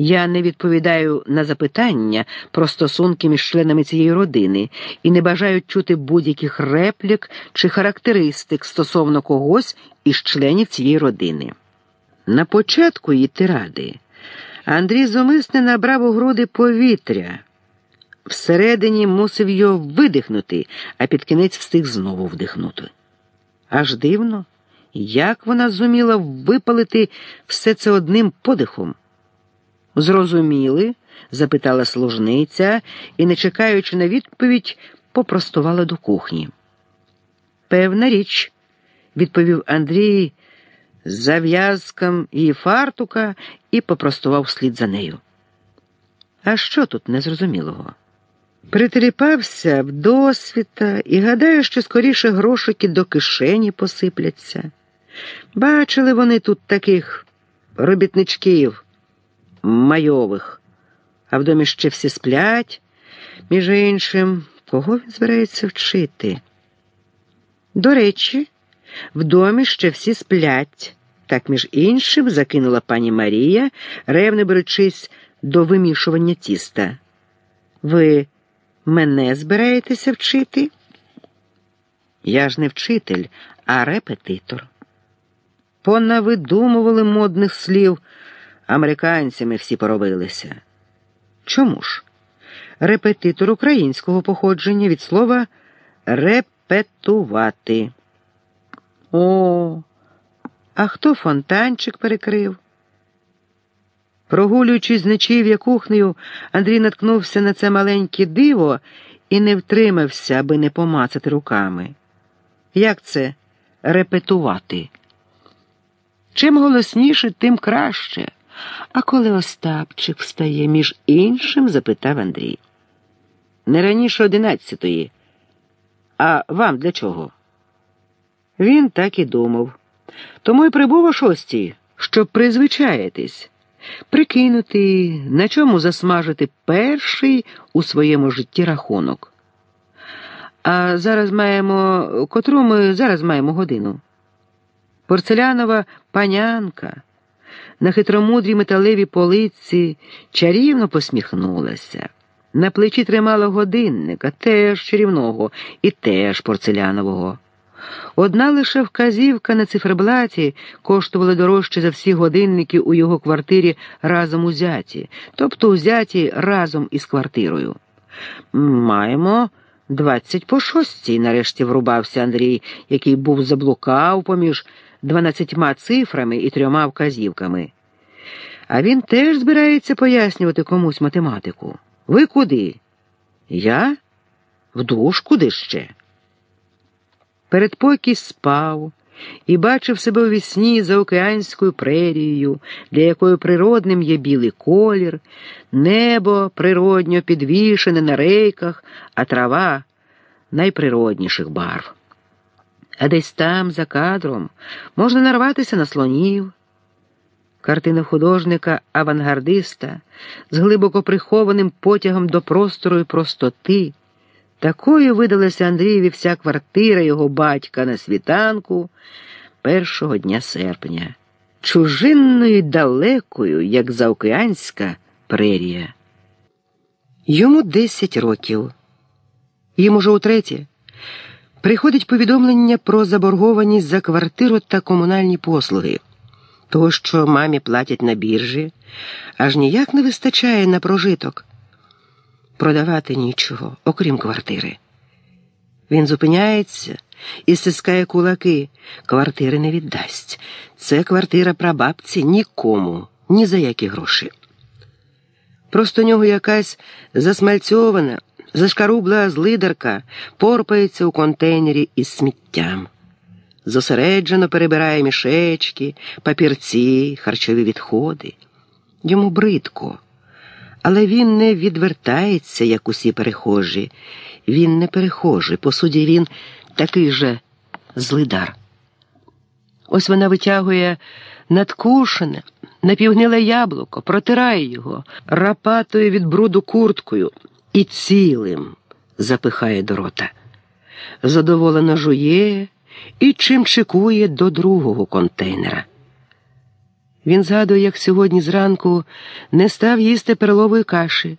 Я не відповідаю на запитання про стосунки між членами цієї родини і не бажаю чути будь-яких реплік чи характеристик стосовно когось із членів цієї родини. На початку її тиради Андрій зумисне набрав у груди повітря. Всередині мусив його видихнути, а під кінець встиг знову вдихнути. Аж дивно, як вона зуміла випалити все це одним подихом. Зрозуміли? запитала служниця і, не чекаючи на відповідь, попростувала до кухні. Певна річ, відповів Андрій з зав'язком її фартука і попростував вслід за нею. А що тут незрозумілого? Притріпався в досвіта і гадаю, що скоріше грошики до кишені посипляться. Бачили вони тут таких робітничків майових, а в домі ще всі сплять, між іншим, кого він збирається вчити? До речі, в домі ще всі сплять, так між іншим закинула пані Марія, ревно беручись до вимішування тіста. Ви мене збираєтеся вчити? Я ж не вчитель, а репетитор. Понавидумували модних слів, американцями всі поробилися. Чому ж? Репетитор українського походження від слова репетувати. О, а хто фонтанчик перекрив? Прогулюючись з ночів'я кухнею, Андрій наткнувся на це маленьке диво і не втримався, аби не помацати руками. Як це репетувати? Чим голосніше, тим краще. А коли Остапчик встає між іншим? запитав Андрій. Не раніше одинадцятої. А вам для чого? Він так і думав. Тому й прибув о шостій, щоб призвичаєтесь, прикинути, на чому засмажити перший у своєму житті рахунок. А зараз маємо котру ми зараз маємо годину. Порцелянова панянка на хитромудрій металевій полиці чарівно посміхнулася. На плечі тримала годинника, теж чарівного і теж порцелянового. Одна лише вказівка на циферблаті коштувала дорожче за всі годинники у його квартирі разом узяті, тобто узяті разом із квартирою. Маємо двадцять по шостій, нарешті врубався Андрій, який був заблукав поміж дванадцятьма цифрами і трьома вказівками. А він теж збирається пояснювати комусь математику. Ви куди? Я? В душ куди ще? Передпокій спав і бачив себе у вісні за океанською прерією, для якої природним є білий колір, небо природньо підвішене на рейках, а трава найприродніших барв. А десь там, за кадром, можна нарватися на слонів. Картина художника авангардиста з глибоко прихованим потягом до простору і простоти. Такою видалася Андрієві вся квартира його батька на світанку першого дня серпня, чужинною далекою, як заокеанська прерія. Йому десять років. Йому вже утретє приходить повідомлення про заборгованість за квартиру та комунальні послуги. Того, що мамі платять на біржі, аж ніяк не вистачає на прожиток. Продавати нічого, окрім квартири. Він зупиняється і стискає кулаки. Квартири не віддасть. Це квартира прабабці нікому, ні за які гроші. Просто нього якась засмальцьована, зашкарубла злидарка порпається у контейнері із сміттям. Зосереджено перебирає мішечки, папірці, харчові відходи. Йому бридко. Але він не відвертається, як усі перехожі. Він не перехожий, по суді, він такий же злидар. Ось вона витягує надкушене, напівгниле яблуко, протирає його, рапатує від бруду курткою і цілим запихає до рота. Задоволено жує і чим чекує до другого контейнера. Він згадує, як сьогодні зранку не став їсти перлової каші,